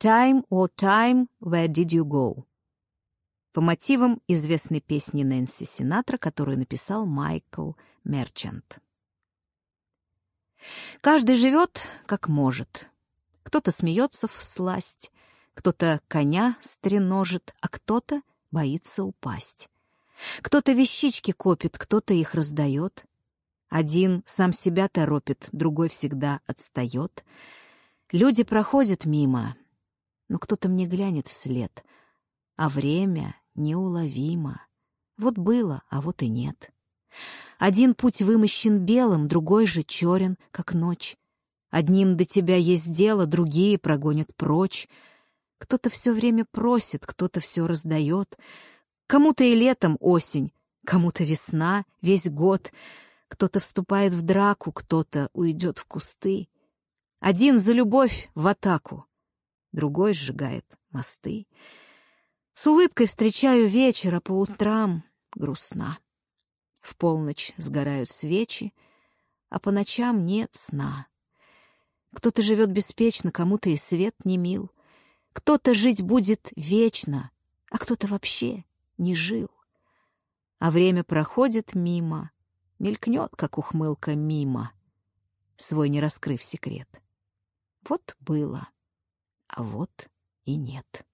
«Time, oh time, where did you go?» по мотивам известной песни Нэнси Синатра, которую написал Майкл Мерчант. Каждый живет, как может. Кто-то смеется в сласть, кто-то коня стреножит, а кто-то боится упасть. Кто-то вещички копит, кто-то их раздает. Один сам себя торопит, другой всегда отстает. Люди проходят мимо, но кто-то мне глянет вслед, а время неуловимо. Вот было, а вот и нет. Один путь вымощен белым, другой же черен, как ночь. Одним до тебя есть дело, другие прогонят прочь. Кто-то все время просит, кто-то все раздает. Кому-то и летом осень, кому-то весна, весь год. Кто-то вступает в драку, кто-то уйдет в кусты. Один за любовь в атаку, другой сжигает мосты. С улыбкой встречаю вечера по утрам, грустна. В полночь сгорают свечи, а по ночам нет сна. Кто-то живет беспечно, кому-то и свет не мил. Кто-то жить будет вечно, а кто-то вообще не жил. А время проходит мимо, мелькнет, как ухмылка мимо, свой не раскрыв секрет. Вот было, а вот и нет.